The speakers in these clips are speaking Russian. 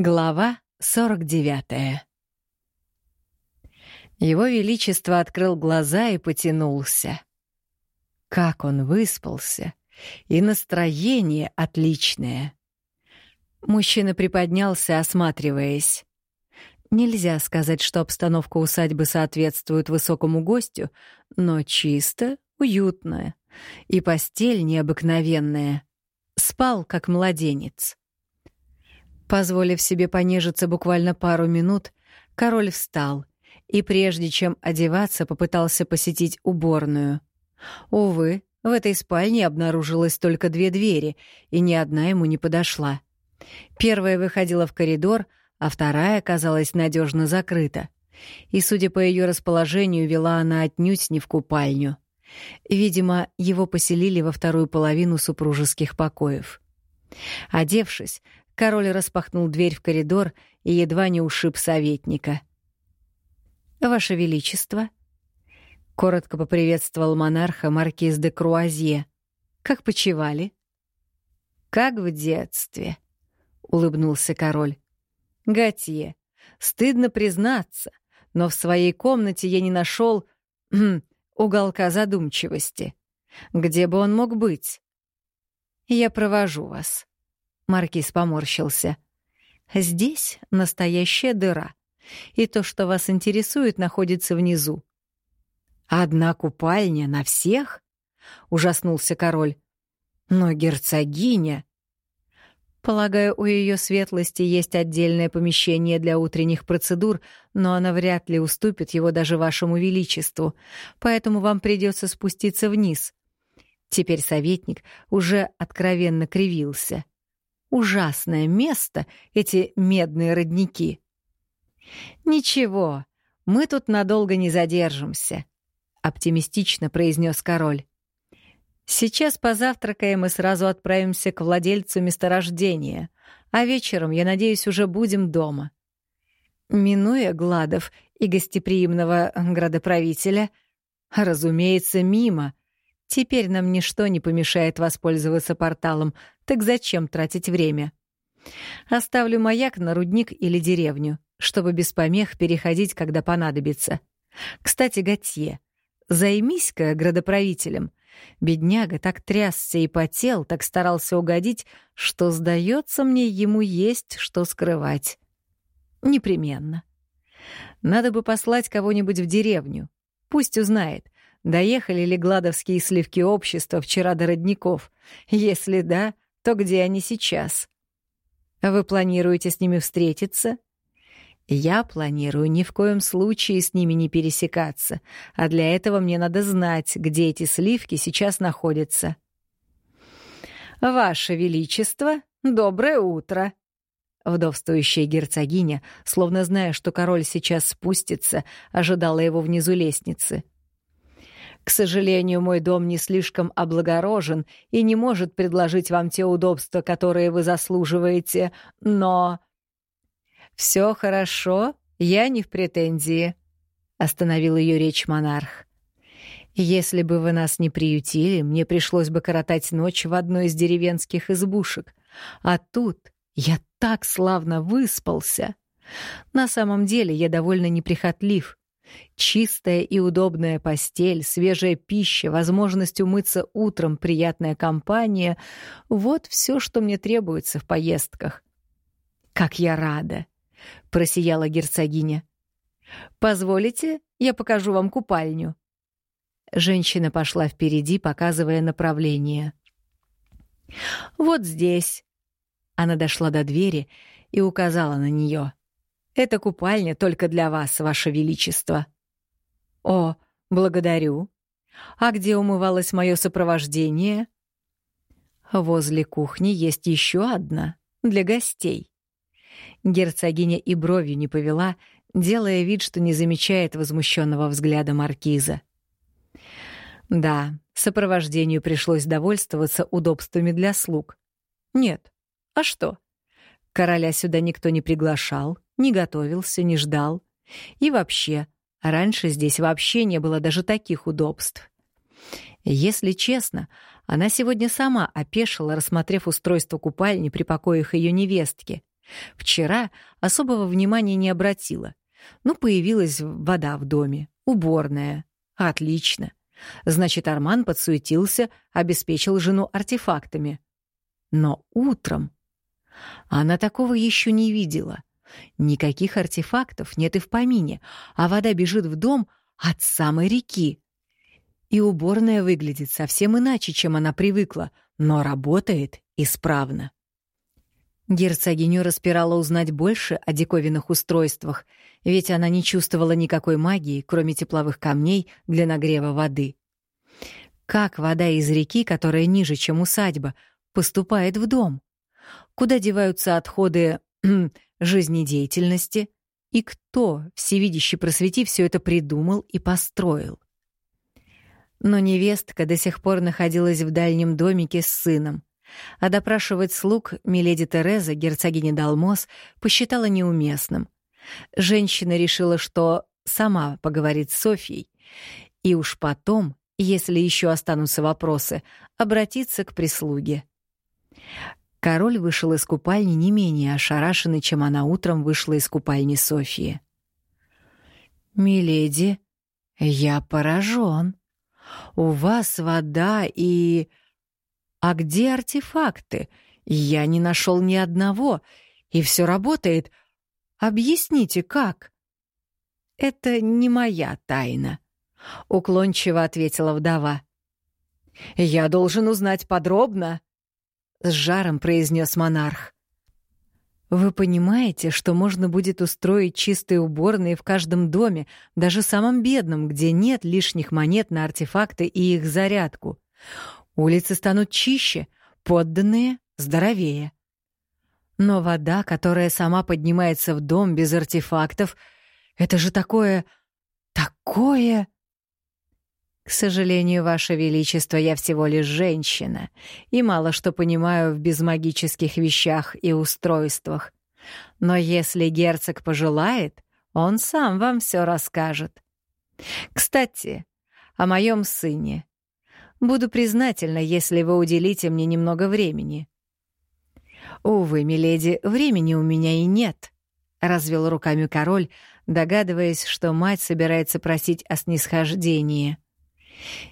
Глава 49 Его Величество открыл глаза и потянулся. Как он выспался! И настроение отличное. Мужчина приподнялся, осматриваясь. Нельзя сказать, что обстановка усадьбы соответствует высокому гостю, но чисто, уютная. И постель необыкновенная. Спал, как младенец. Позволив себе понежиться буквально пару минут, король встал и, прежде чем одеваться, попытался посетить уборную. Увы, в этой спальне обнаружилось только две двери, и ни одна ему не подошла. Первая выходила в коридор, а вторая оказалась надежно закрыта. И, судя по ее расположению, вела она отнюдь не в купальню. Видимо, его поселили во вторую половину супружеских покоев. Одевшись, Король распахнул дверь в коридор и едва не ушиб советника. «Ваше Величество!» Коротко поприветствовал монарха маркиз де Круазье. «Как почевали?» «Как в детстве», — улыбнулся король. «Готье, стыдно признаться, но в своей комнате я не нашел хм, уголка задумчивости. Где бы он мог быть?» «Я провожу вас», Маркиз поморщился. «Здесь настоящая дыра, и то, что вас интересует, находится внизу». «Одна купальня на всех?» — ужаснулся король. «Но герцогиня...» Полагаю, у ее светлости есть отдельное помещение для утренних процедур, но она вряд ли уступит его даже вашему величеству, поэтому вам придется спуститься вниз. Теперь советник уже откровенно кривился. Ужасное место, эти медные родники. «Ничего, мы тут надолго не задержимся», — оптимистично произнес король. «Сейчас позавтракаем и сразу отправимся к владельцу месторождения, а вечером, я надеюсь, уже будем дома». Минуя Гладов и гостеприимного градоправителя, разумеется, мимо. Теперь нам ничто не помешает воспользоваться порталом, так зачем тратить время? Оставлю маяк на рудник или деревню, чтобы без помех переходить, когда понадобится. Кстати, Готье, займись-ка градоправителем. Бедняга так трясся и потел, так старался угодить, что, сдается мне, ему есть что скрывать. Непременно. Надо бы послать кого-нибудь в деревню. Пусть узнает, доехали ли гладовские сливки общества вчера до родников. Если да, то где они сейчас? Вы планируете с ними встретиться? Я планирую ни в коем случае с ними не пересекаться, а для этого мне надо знать, где эти сливки сейчас находятся. Ваше Величество, доброе утро! Вдовствующая герцогиня, словно зная, что король сейчас спустится, ожидала его внизу лестницы — к сожалению, мой дом не слишком облагорожен и не может предложить вам те удобства, которые вы заслуживаете, но... «Все хорошо, я не в претензии», — остановил ее речь монарх. «Если бы вы нас не приютили, мне пришлось бы коротать ночь в одной из деревенских избушек. А тут я так славно выспался. На самом деле я довольно неприхотлив. Чистая и удобная постель, свежая пища, возможность умыться утром, приятная компания — вот все, что мне требуется в поездках. «Как я рада!» — просияла герцогиня. «Позволите, я покажу вам купальню?» Женщина пошла впереди, показывая направление. «Вот здесь». Она дошла до двери и указала на нее. Это купальня только для вас, ваше величество». «О, благодарю. А где умывалось мое сопровождение?» «Возле кухни есть еще одна, для гостей». Герцогиня и бровью не повела, делая вид, что не замечает возмущенного взгляда маркиза. Да, сопровождению пришлось довольствоваться удобствами для слуг. Нет. А что? Короля сюда никто не приглашал, не готовился, не ждал. И вообще, раньше здесь вообще не было даже таких удобств. Если честно, она сегодня сама опешила, рассмотрев устройство купальни при покоях ее невестки. Вчера особого внимания не обратила. Ну, появилась вода в доме, уборная. Отлично. Значит, Арман подсуетился, обеспечил жену артефактами. Но утром она такого еще не видела. Никаких артефактов нет и в помине, а вода бежит в дом от самой реки. И уборная выглядит совсем иначе, чем она привыкла, но работает исправно. Герцогиню распирала узнать больше о диковинных устройствах, ведь она не чувствовала никакой магии, кроме тепловых камней для нагрева воды. Как вода из реки, которая ниже, чем усадьба, поступает в дом? Куда деваются отходы жизнедеятельности? И кто, всевидящий просвети, все это придумал и построил? Но невестка до сих пор находилась в дальнем домике с сыном. А допрашивать слуг миледи Тереза, герцогини Далмос, посчитала неуместным. Женщина решила, что сама поговорит с Софьей, и уж потом, если еще останутся вопросы, обратиться к прислуге. Король вышел из купальни не менее ошарашенный, чем она утром вышла из купальни Софьи. «Миледи, я поражен. У вас вода и...» А где артефакты? Я не нашел ни одного, и все работает. Объясните, как? Это не моя тайна, уклончиво ответила вдова. Я должен узнать подробно, с жаром произнес монарх. Вы понимаете, что можно будет устроить чистые уборные в каждом доме, даже самом бедном, где нет лишних монет на артефакты и их зарядку. Улицы станут чище, подданные — здоровее. Но вода, которая сама поднимается в дом без артефактов, это же такое... такое... К сожалению, Ваше Величество, я всего лишь женщина и мало что понимаю в безмагических вещах и устройствах. Но если герцог пожелает, он сам вам все расскажет. Кстати, о моем сыне. Буду признательна, если вы уделите мне немного времени». «Увы, миледи, времени у меня и нет», — развел руками король, догадываясь, что мать собирается просить о снисхождении.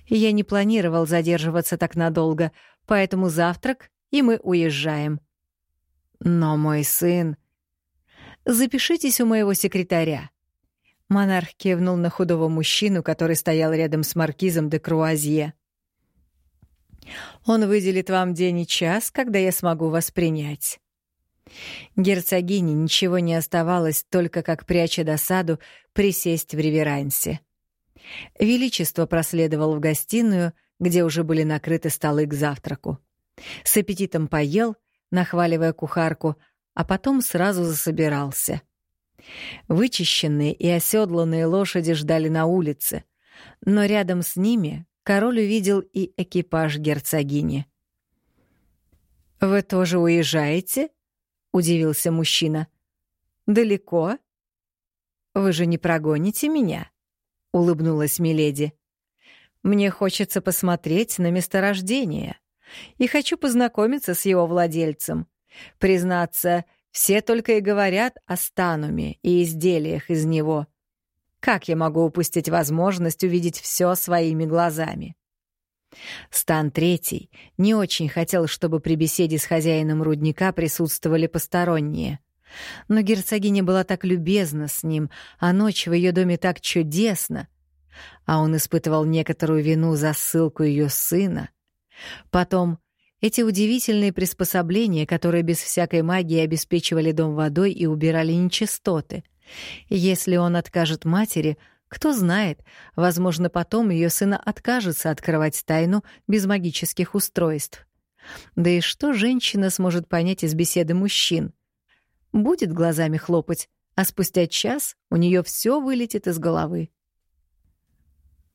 «Я не планировал задерживаться так надолго, поэтому завтрак, и мы уезжаем». «Но мой сын...» «Запишитесь у моего секретаря». Монарх кивнул на худого мужчину, который стоял рядом с маркизом де Круазье. Он выделит вам день и час, когда я смогу вас принять». Герцогине ничего не оставалось, только как пряча досаду, присесть в реверансе. Величество проследовал в гостиную, где уже были накрыты столы к завтраку. С аппетитом поел, нахваливая кухарку, а потом сразу засобирался. Вычищенные и оседланные лошади ждали на улице, но рядом с ними король увидел и экипаж герцогини. «Вы тоже уезжаете?» — удивился мужчина. «Далеко?» «Вы же не прогоните меня?» — улыбнулась Миледи. «Мне хочется посмотреть на месторождение и хочу познакомиться с его владельцем. Признаться, все только и говорят о стануме и изделиях из него. Как я могу упустить возможность увидеть все своими глазами? Стан Третий не очень хотел, чтобы при беседе с хозяином рудника присутствовали посторонние. Но герцогиня была так любезна с ним, а ночь в ее доме так чудесна. А он испытывал некоторую вину за ссылку ее сына. Потом эти удивительные приспособления, которые без всякой магии обеспечивали дом водой и убирали нечистоты — если он откажет матери, кто знает, возможно, потом ее сына откажется открывать тайну без магических устройств. Да и что женщина сможет понять из беседы мужчин? Будет глазами хлопать, а спустя час у нее все вылетит из головы.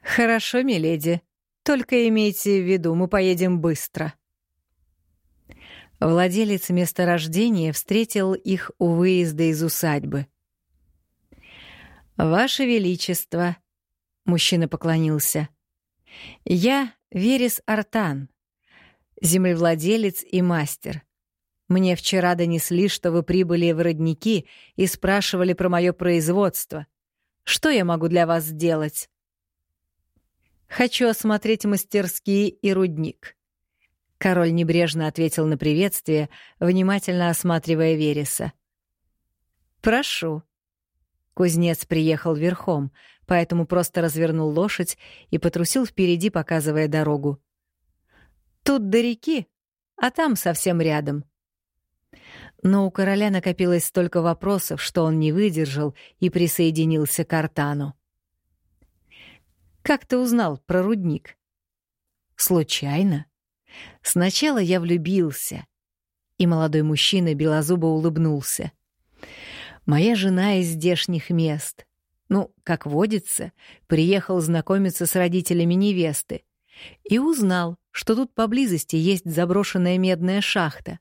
«Хорошо, миледи. Только имейте в виду, мы поедем быстро». Владелец месторождения встретил их у выезда из усадьбы. «Ваше Величество», — мужчина поклонился, — «я Верес Артан, землевладелец и мастер. Мне вчера донесли, что вы прибыли в родники и спрашивали про мое производство. Что я могу для вас сделать? Хочу осмотреть мастерские и рудник. Король небрежно ответил на приветствие, внимательно осматривая Вереса. «Прошу». Кузнец приехал верхом, поэтому просто развернул лошадь и потрусил впереди, показывая дорогу. «Тут до реки, а там совсем рядом». Но у короля накопилось столько вопросов, что он не выдержал и присоединился к Артану. «Как ты узнал про рудник?» «Случайно. Сначала я влюбился». И молодой мужчина белозубо улыбнулся. «Моя жена из здешних мест. Ну, как водится, приехал знакомиться с родителями невесты и узнал, что тут поблизости есть заброшенная медная шахта.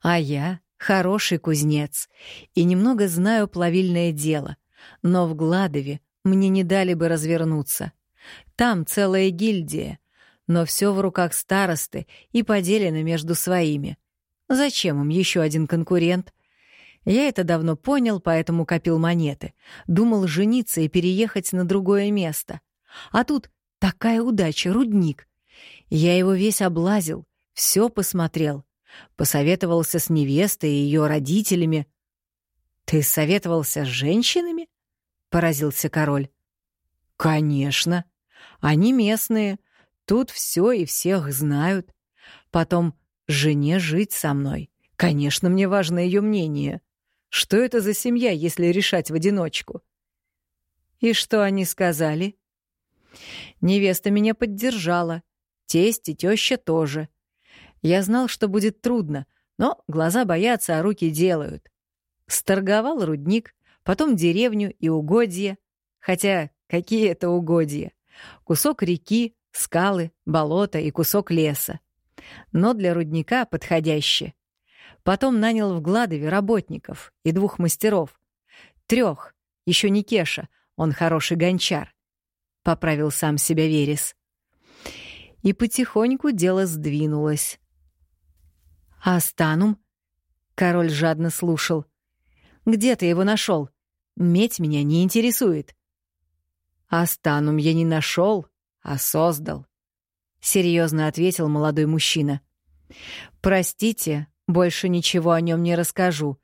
А я хороший кузнец и немного знаю плавильное дело, но в Гладове мне не дали бы развернуться. Там целая гильдия, но все в руках старосты и поделено между своими. Зачем им еще один конкурент? Я это давно понял, поэтому копил монеты. Думал жениться и переехать на другое место. А тут такая удача, рудник. Я его весь облазил, все посмотрел. Посоветовался с невестой и ее родителями. «Ты советовался с женщинами?» — поразился король. «Конечно. Они местные. Тут все и всех знают. Потом жене жить со мной. Конечно, мне важно ее мнение. Что это за семья, если решать в одиночку?» «И что они сказали?» «Невеста меня поддержала. Тесть и теща тоже. Я знал, что будет трудно, но глаза боятся, а руки делают. Сторговал рудник, потом деревню и угодья. Хотя какие это угодья? Кусок реки, скалы, болото и кусок леса. Но для рудника подходящие. Потом нанял в Гладове работников и двух мастеров. Трех, еще не Кеша, он хороший гончар. Поправил сам себя Верес. И потихоньку дело сдвинулось. А Станум? Король жадно слушал. Где ты его нашел? Медь меня не интересует. Астанум я не нашел, а создал. Серьезно ответил молодой мужчина. Простите, больше ничего о нем не расскажу.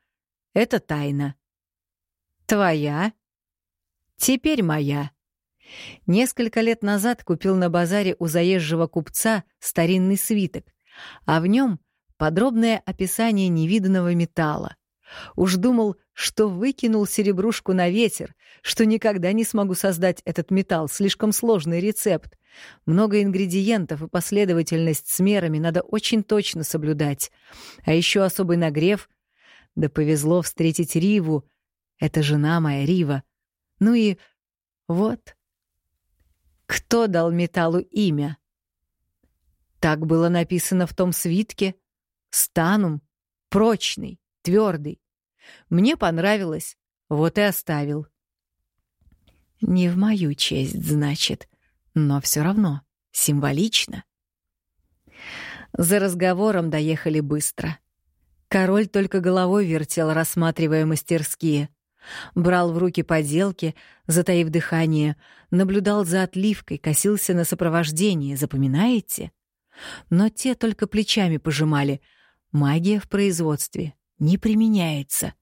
Это тайна. Твоя? Теперь моя. Несколько лет назад купил на базаре у заезжего купца старинный свиток, а в нем подробное описание невиданного металла. Уж думал, что выкинул серебрушку на ветер, что никогда не смогу создать этот металл, слишком сложный рецепт. Много ингредиентов и последовательность с мерами надо очень точно соблюдать. А еще особый нагрев. Да повезло встретить Риву. Это жена моя, Рива. Ну и вот. Кто дал металлу имя? Так было написано в том свитке — Станум. Прочный, твердый. Мне понравилось, вот и оставил. Не в мою честь, значит, но все равно символично. За разговором доехали быстро. Король только головой вертел, рассматривая мастерские. Брал в руки поделки, затаив дыхание, наблюдал за отливкой, косился на сопровождение, запоминаете? Но те только плечами пожимали — Магия в производстве не применяется.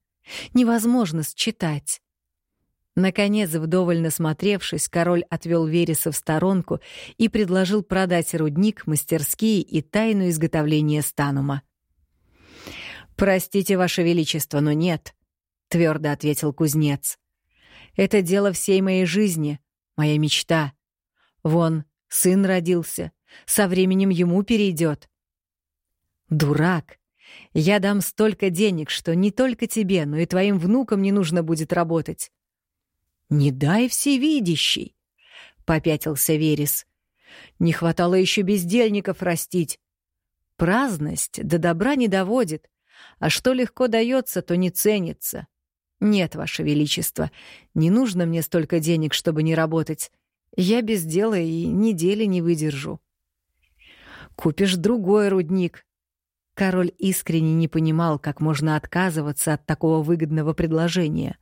Невозможно считать. Наконец, вдоволь насмотревшись, король отвел Вереса в сторонку и предложил продать рудник, мастерские и тайну изготовления станума. «Простите, Ваше Величество, но нет», — твердо ответил кузнец. «Это дело всей моей жизни, моя мечта. Вон, сын родился, со временем ему перейдет». «Дурак! Я дам столько денег, что не только тебе, но и твоим внукам не нужно будет работать. Не дай всевидящий, попятился Верес. Не хватало еще бездельников растить. Праздность до добра не доводит, а что легко дается, то не ценится. Нет, Ваше Величество, не нужно мне столько денег, чтобы не работать. Я без дела и недели не выдержу. Купишь другой рудник, король искренне не понимал, как можно отказываться от такого выгодного предложения.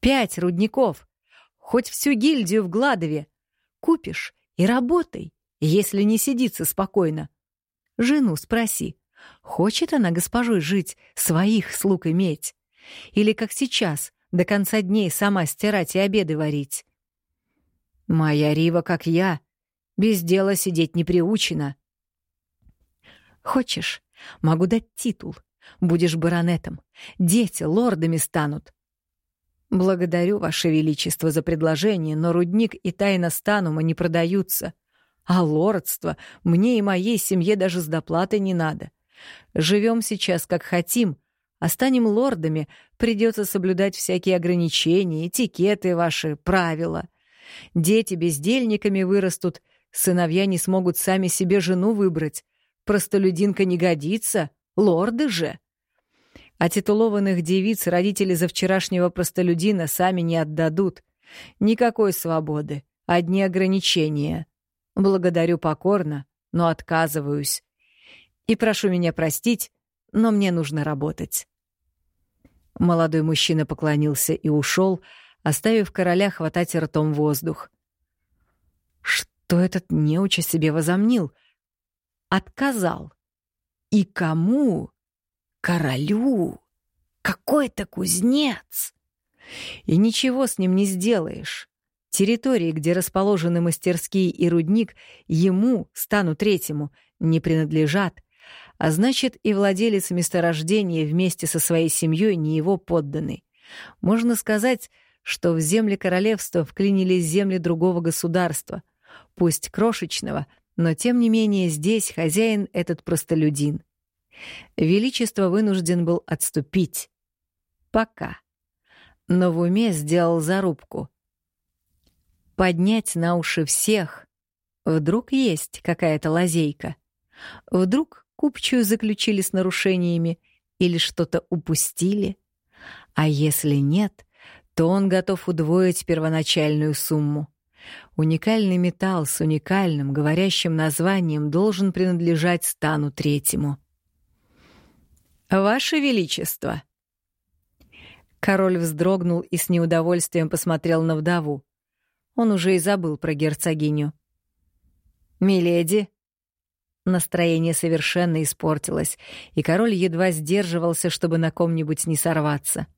«Пять рудников! Хоть всю гильдию в Гладове! Купишь и работай, если не сидится спокойно. Жену спроси, хочет она госпожой жить, своих слуг иметь? Или, как сейчас, до конца дней сама стирать и обеды варить?» «Моя Рива, как я, без дела сидеть не приучена», Хочешь, могу дать титул. Будешь баронетом. Дети лордами станут. Благодарю, Ваше Величество, за предложение, но рудник и тайна станума не продаются. А лордство мне и моей семье даже с доплатой не надо. Живем сейчас как хотим, а станем лордами, придется соблюдать всякие ограничения, этикеты ваши, правила. Дети бездельниками вырастут, сыновья не смогут сами себе жену выбрать, Простолюдинка не годится, лорды же. А титулованных девиц родители за вчерашнего простолюдина сами не отдадут. Никакой свободы, одни ограничения. Благодарю покорно, но отказываюсь. И прошу меня простить, но мне нужно работать. Молодой мужчина поклонился и ушел, оставив короля хватать ртом воздух. Что этот неуч о себе возомнил — отказал. И кому? Королю. Какой-то кузнец. И ничего с ним не сделаешь. Территории, где расположены мастерские и рудник, ему, стану третьему, не принадлежат, а значит, и владелец месторождения вместе со своей семьей не его подданный. Можно сказать, что в земли королевства вклинились земли другого государства, пусть крошечного, но тем не менее здесь хозяин этот простолюдин. Величество вынужден был отступить. Пока. Но в уме сделал зарубку. Поднять на уши всех. Вдруг есть какая-то лазейка. Вдруг купчую заключили с нарушениями или что-то упустили. А если нет, то он готов удвоить первоначальную сумму. Уникальный металл с уникальным, говорящим названием должен принадлежать стану третьему. «Ваше Величество!» Король вздрогнул и с неудовольствием посмотрел на вдову. Он уже и забыл про герцогиню. «Миледи!» Настроение совершенно испортилось, и король едва сдерживался, чтобы на ком-нибудь не сорваться. —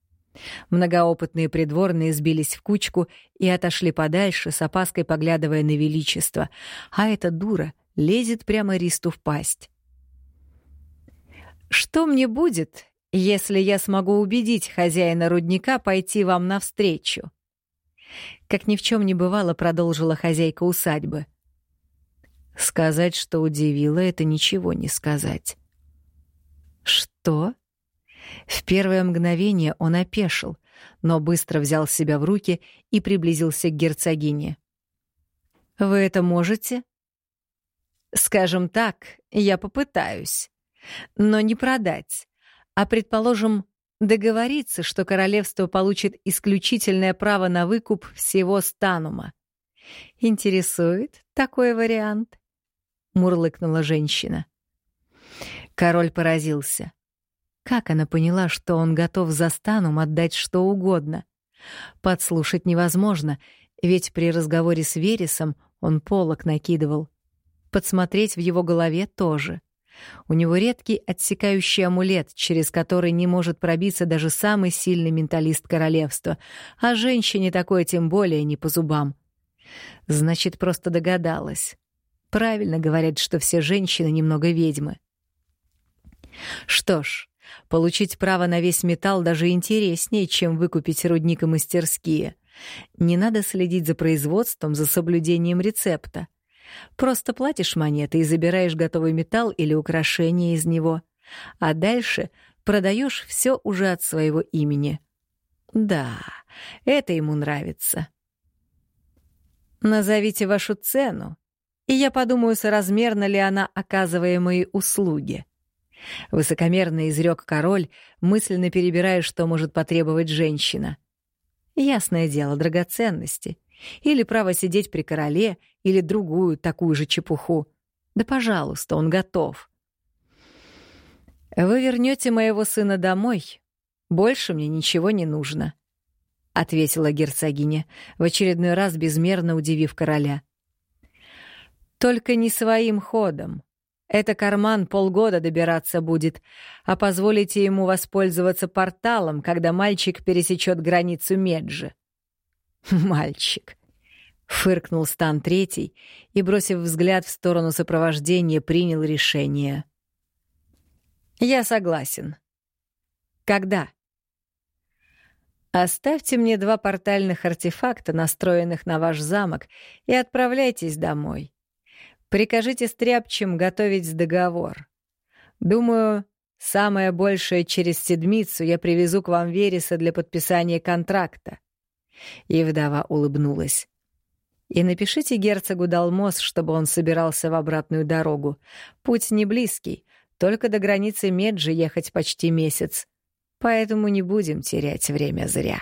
Многоопытные придворные сбились в кучку и отошли подальше, с опаской поглядывая на величество, а эта дура лезет прямо Ристу в пасть. «Что мне будет, если я смогу убедить хозяина рудника пойти вам навстречу?» Как ни в чем не бывало, продолжила хозяйка усадьбы. Сказать, что удивило, это ничего не сказать. «Что?» В первое мгновение он опешил, но быстро взял себя в руки и приблизился к герцогине. «Вы это можете?» «Скажем так, я попытаюсь. Но не продать, а, предположим, договориться, что королевство получит исключительное право на выкуп всего станума. Интересует такой вариант?» — мурлыкнула женщина. Король поразился. Как она поняла, что он готов за станом отдать что угодно? Подслушать невозможно, ведь при разговоре с Вересом он полок накидывал. Подсмотреть в его голове тоже. У него редкий отсекающий амулет, через который не может пробиться даже самый сильный менталист королевства, а женщине такое тем более не по зубам. Значит, просто догадалась. Правильно говорят, что все женщины немного ведьмы. Что ж, Получить право на весь металл даже интереснее, чем выкупить рудник и мастерские. Не надо следить за производством, за соблюдением рецепта. Просто платишь монеты и забираешь готовый металл или украшение из него. А дальше продаешь все уже от своего имени. Да, это ему нравится. Назовите вашу цену, и я подумаю, соразмерна ли она оказываемые услуги. Высокомерно изрек король, мысленно перебирая, что может потребовать женщина. Ясное дело, драгоценности. Или право сидеть при короле, или другую такую же чепуху. Да, пожалуйста, он готов. Вы вернете моего сына домой. Больше мне ничего не нужно, ответила герцогиня, в очередной раз безмерно удивив короля. Только не своим ходом. Это карман полгода добираться будет, а позволите ему воспользоваться порталом, когда мальчик пересечет границу Меджи. Мальчик. Фыркнул Стан Третий и, бросив взгляд в сторону сопровождения, принял решение. «Я согласен. Когда?» «Оставьте мне два портальных артефакта, настроенных на ваш замок, и отправляйтесь домой. Прикажите стряпчим готовить договор. Думаю, самое большее через седмицу я привезу к вам Вереса для подписания контракта». И вдова улыбнулась. И напишите герцогу Далмос, чтобы он собирался в обратную дорогу. Путь не близкий, только до границы Меджи ехать почти месяц. Поэтому не будем терять время зря.